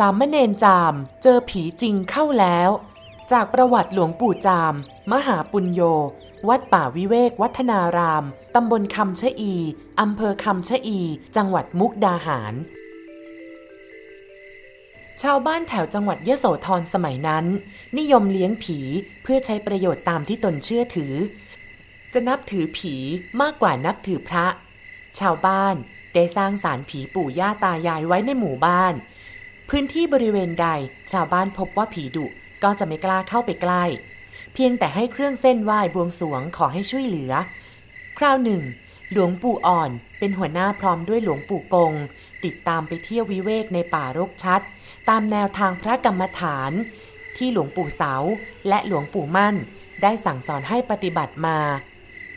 สามเณรจามเจอผีจริงเข้าแล้ว จากประวัติหลวงปู่จาม มหาปุญโย วัดป่าวิเวกวัฒนาราม ตำบลคำชะอี อำเภอคำชะอี จังหวัดมุกดาหาร ชาวบ้านแถวจังหวัดยะโสธรสมัยนั้น นิยมเลี้ยงผีเพื่อใช้ประโยชน์ตามที่ตนเชื่อถือ จะนับถือผีมากกว่านับถือพระ ชาวบ้านได้สร้างศาลผีปู่ย่าตายายไว้ในหมู่บ้าน พื้นที่บริเวณใดชาวบ้านพบว่าผีดุก็จะไม่กล้าเข้าไปใกล้ เพียงแต่ให้เครื่องเส้นไหว้บวงสวงขอให้ช่วยเหลือ คราวหนึ่ง หลวงปู่อ่อนเป็นหัวหน้าพร้อมด้วยหลวงปู่กง ติดตามไปเที่ยววิเวกในป่ารกชัด ตามแนวทางพระกรรมฐาน ที่หลวงปู่เสาและหลวงปู่มั่น ได้สั่งสอนให้ปฏิบัติมา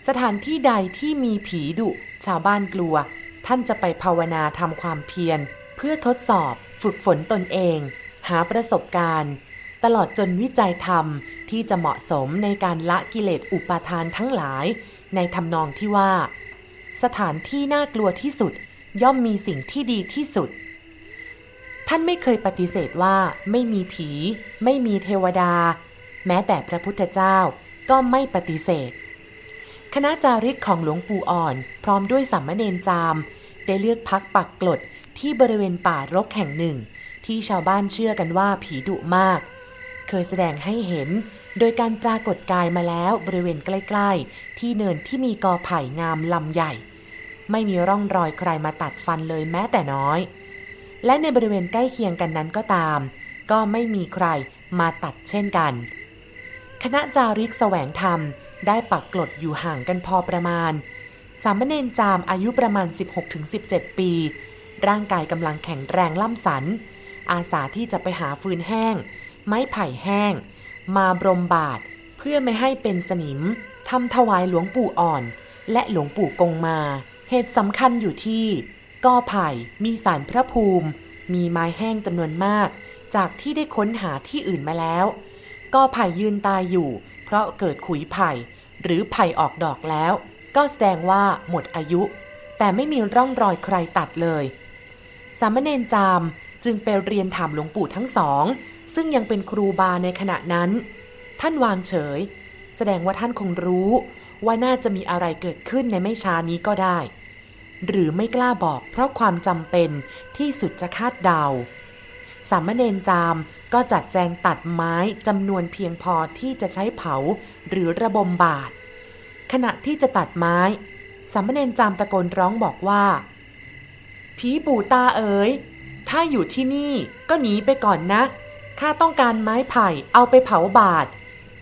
สถานที่ใดที่มีผีดุ ชาวบ้านกลัว ท่านจะไปภาวนาทำความเพียร เพื่อทดสอบ ฝึกฝนตนเอง หาประสบการณ์ ตลอดจนวิจัยธรรมที่จะเหมาะสมในการละกิเลสอุปาทานทั้งหลาย ในทำนองที่ว่า สถานที่น่ากลัวที่สุด ย่อมมีสิ่งที่ดีที่สุด ท่านไม่เคยปฏิเสธว่าไม่มีผี ไม่มีเทวดา แม้แต่พระพุทธเจ้าก็ไม่ปฏิเสธ คณะจาริกของหลวงปู่อ่อน พร้อมด้วยสามเณรจาม ได้เลือกพักปักกลด ที่บริเวณป่ารกแห่งหนึ่ง ที่ชาวบ้านเชื่อกันว่าผีดุมาก เคยแสดงให้เห็นโดยการปรากฏกายมาแล้วบริเวณใกล้ ๆ ที่เนินที่มีกอไผ่งามลำใหญ่ ไม่มีร่องรอยใครมาตัดฟันเลยแม้แต่น้อย และในบริเวณใกล้เคียงกันนั้นก็ตาม ก็ไม่มีใครมาตัดเช่นกัน คณะจาริกแสวงธรรมได้ปักกลดอยู่ห่างกันพอประมาณ สามเณรจามอายุประมาณ 16-17 ปี ร่างกายกำลังแข็งแรงล่ำสัน อาสาที่จะไปหาฟืนแห้ง ไม้ไผ่แห้ง มาบรมบาทเพื่อไม่ให้เป็นสนิมทำถวายหลวงปู่อ่อน และหลวงปู่กงมา เหตุสำคัญอยู่ที่กอไผ่มีสารพระภูมิ มีไม้แห้งจำนวนมาก จากที่ได้ค้นหาที่อื่นมาแล้วกอไผ่ยืนตายอยู่ เพราะเกิดขุยไผ่ หรือไผ่ออกดอกแล้ว ก็แสดงว่าหมดอายุ แต่ไม่มีร่องรอยใครตัดเลย สามเณรจามจึงไปเรียนถามหลวงปู่ทั้งสอง ซึ่งยังเป็นครูบาในขณะนั้น ท่านวางเฉย แสดงว่าท่านคงรู้ว่าน่าจะมีอะไรเกิดขึ้นในไม่ช้านี้ก็ได้ หรือไม่กล้าบอกเพราะความจำเป็นที่สุดจะคาดเดา สามเณรจามก็จัดแจงตัดไม้จำนวนเพียงพอที่จะใช้เผาหรือระบมบาดขณะที่จะตัดไม้สามเณรจามตะโกนร้องบอกว่า ผีปู่ตาเอ๋ย ถ้าอยู่ที่นี่ก็หนีไปก่อนนะ ข้าต้องการไม้ไผ่เอาไปเผาบาท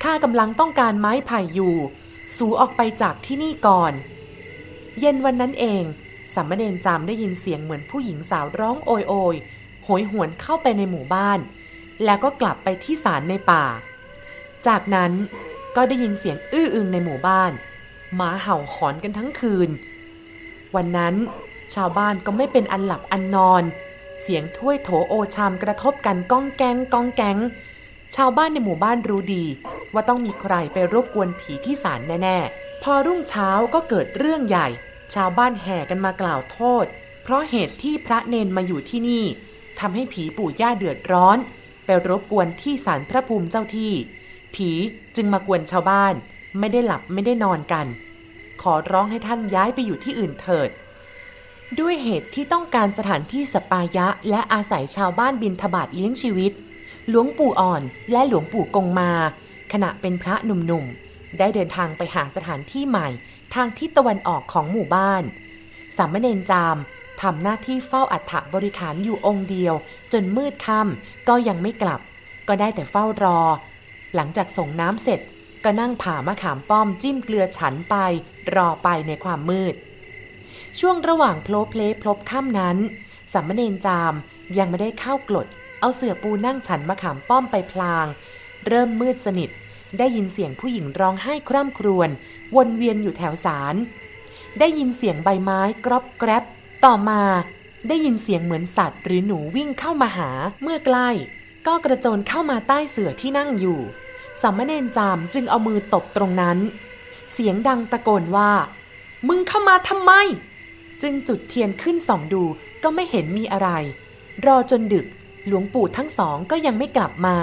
ข้ากำลังต้องการไม้ไผ่อยู่ สูออกไปจากที่นี่ก่อน เย็นวันนั้นเองสามเณรจามได้ยินเสียงเหมือนผู้หญิงสาวร้องโอยโอยโหยหวนเข้าไปในหมู่บ้าน แล้วก็กลับไปที่ศาลในป่า จากนั้นก็ได้ยินเสียงอื้ออึงในหมู่บ้านหมาเห่าหอนกันทั้งคืน วันนั้น ชาวบ้านก็ไม่เป็นอันหลับอันนอน เสียงถ้วยโถโอชามกระทบกันก้องแกงก้องแกงชาวบ้านในหมู่บ้านรู้ดี ว่าต้องมีใครไปรบกวนผีที่ศาลแน่ๆ พอรุ่งเช้าก็เกิดเรื่องใหญ่ ชาวบ้านแห่กันมากล่าวโทษ เพราะเหตุที่พระเนนมาอยู่ที่นี่ทำให้ผีปู่ย่าเดือดร้อน ไปรบกวนที่ศาลพระภูมิเจ้าที่ ผีจึงมากวนชาวบ้าน ไม่ได้หลับไม่ได้นอนกัน ขอร้องให้ท่านย้ายไปอยู่ที่อื่นเถิด ด้วยเหตุที่ต้องการสถานที่สปายะ และอาศัยชาวบ้านบินทบาทเลี้ยงชีวิต หลวงปู่อ่อนและหลวงปู่กงมา ขณะเป็นพระหนุ่มๆ ได้เดินทางไปหาสถานที่ใหม่ ทางทิศตะวันออกของหมู่บ้าน สามเณรจามทำหน้าที่เฝ้าอัฐบริขารอยู่องค์เดียว จนมืดค่ำก็ยังไม่กลับ ก็ได้แต่เฝ้ารอ หลังจากส่งน้ำเสร็จ ก็นั่งผ่ามะขามป้อมจิ้มเกลือฉันไป รอไปในความมืด ช่วงระหว่างโพลเพลพลบค่ำนั้นสามเณรจามยังไม่ได้เข้ากลด เอาเสื่อปูนั่งฉันมะขามป้อมไปพลาง เริ่มมืดสนิท ได้ยินเสียงผู้หญิงร้องไห้คร่ำครวญวนเวียนอยู่แถวศาลได้ยินเสียงใบไม้กรอบแกรบ ต่อมาได้ยินเสียงเหมือนสัตว์หรือหนูวิ่งเข้ามาหาเมื่อใกล้ ก็กระโจนเข้ามาใต้เสื่อที่นั่งอยู่สามเณรจามจึงเอามือตบตรงนั้น เสียงดังตะโกนว่า มึงเข้ามาทำไม จึงจุดเทียนขึ้นส่องดูก็ไม่เห็นมีอะไร รอจนดึกหลวงปู่ทั้งสองก็ยังไม่กลับมา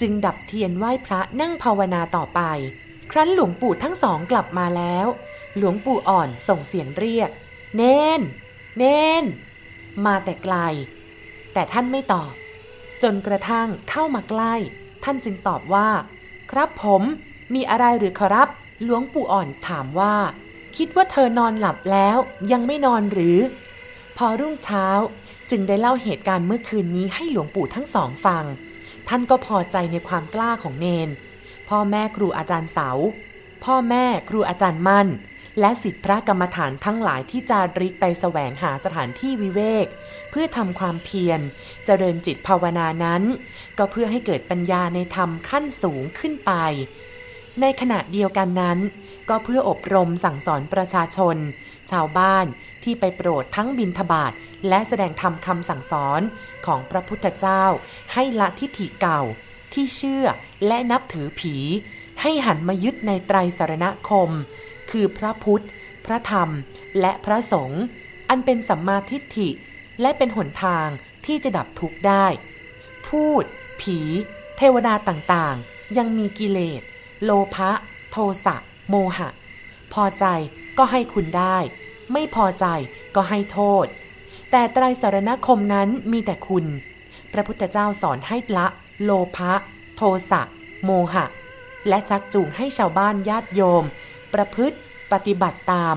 จึงดับเทียนไหว้พระนั่งภาวนาต่อไป ครั้นหลวงปู่ทั้งสองกลับมาแล้ว หลวงปู่อ่อนส่งเสียงเรียก เน้น เน้น มาแต่ไกล แต่ท่านไม่ตอบ จนกระทั่งเข้ามาใกล้ ท่านจึงตอบว่า ครับผม มีอะไรหรือขอรับ หลวงปู่อ่อนถามว่า คิดว่าเธอนอนหลับแล้วยังไม่นอนหรือ พอรุ่งเช้าจึงได้เล่าเหตุการณ์เมื่อคืนนี้ให้หลวงปู่ทั้งสองฟัง ท่านก็พอใจในความกล้าของเนน พ่อแม่ครูอาจารย์เสา พ่อแม่ครูอาจารย์มั่น และสิทธิพระกรรมฐานทั้งหลายที่จาริกไปแสวงหาสถานที่วิเวก เพื่อทำความเพียร เจริญจิตภาวนานั้น ก็เพื่อให้เกิดปัญญาในธรรมขั้นสูงขึ้นไป ในขณะเดียวกันนั้น ก็เพื่ออบรมสั่งสอนประชาชน ชาวบ้านที่ไปโปรดทั้งบินทบาทและแสดงธรรมคำสั่งสอนของพระพุทธเจ้า ให้ละทิฏฐิเก่า ที่เชื่อและนับถือผี ให้หันมายึดในไตรสารณคม คือพระพุทธ พระธรรม และพระสงฆ์อันเป็นสัมมาทิฏฐิ และเป็นหนทางที่จะดับทุกข์ได้ พูด ผี เทวดาต่างๆ ยังมีกิเลส โลภะ โทสะ โมหะ พอใจก็ให้คุณได้ ไม่พอใจก็ให้โทษ แต่ไตรสารณคมนั้นมีแต่คุณ พระพุทธเจ้าสอนให้ละ โลภะโทสะโมหะ และชักจูงให้ชาวบ้านญาติโยม ประพฤติปฏิบัติตาม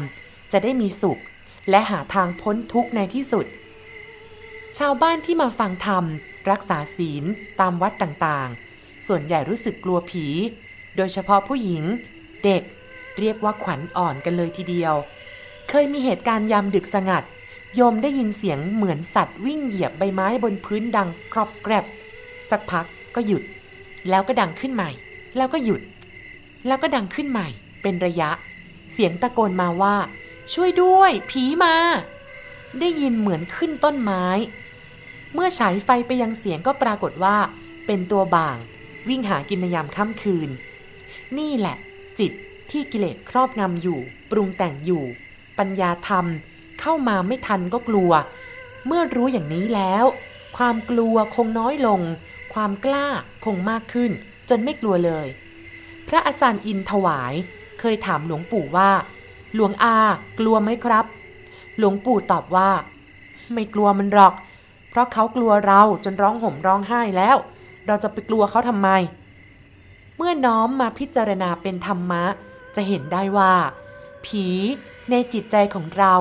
จะได้มีสุข และหาทางพ้นทุกข์ในที่สุด ชาวบ้านที่มาฟังธรรม รักษาศีลตามวัดต่างๆ ส่วนใหญ่รู้สึกกลัวผี โดยเฉพาะผู้หญิง เด็ก เรียกว่าขวัญอ่อนกันเลยทีเดียว เคยมีเหตุการณ์ยามดึกสงัด โยมได้ยินเสียงเหมือนสัตว์วิ่งเหยียบใบไม้บนพื้นดังกรอบแกรบ สักพักก็หยุด แล้วก็ดังขึ้นใหม่ แล้วก็หยุด แล้วก็ดังขึ้นใหม่ เป็นระยะ เสียงตะโกนมาว่า ช่วยด้วย ผีมา ได้ยินเหมือนขึ้นต้นไม้ เมื่อฉายไฟไปยังเสียงก็ปรากฏว่า เป็นตัวบ่าง วิ่งหากินในยามค่ำคืน นี่แหละ จิต ที่กิเลสครอบงำอยู่ ปรุงแต่งอยู่ ปัญญาธรรมเข้ามาไม่ทันก็กลัว เมื่อรู้อย่างนี้แล้ว ความกลัวคงน้อยลง ความกล้าคงมากขึ้น จนไม่กลัวเลย พระอาจารย์อินถวาย เคยถามหลวงปู่ว่า หลวงอา กลัวไหมครับ หลวงปู่ตอบว่า ไม่กลัวมันหรอก เพราะเขากลัวเราจนร้องห่มร้องไห้แล้ว เราจะไปกลัวเขาทำไม เมื่อน้อมมาพิจารณาเป็นธรรมะ จะเห็นได้ว่า ผีในจิตใจของเรา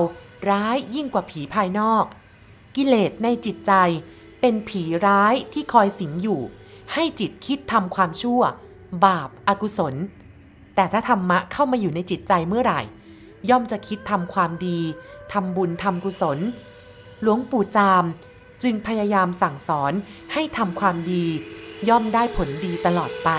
ร้ายยิ่งกว่าผีภายนอก กิเลสในจิตใจเป็นผีร้ายที่คอยสิงอยู่ ให้จิตคิดทำความชั่ว บาปอากุศล แต่ถ้าธรรมะเข้ามาอยู่ในจิตใจเมื่อไหร่ ย่อมจะคิดทำความดีทำบุญทำกุศล หลวงปู่จามจึงพยายามสั่งสอนให้ทำความดี ย่อมได้ผลดีตลอดไป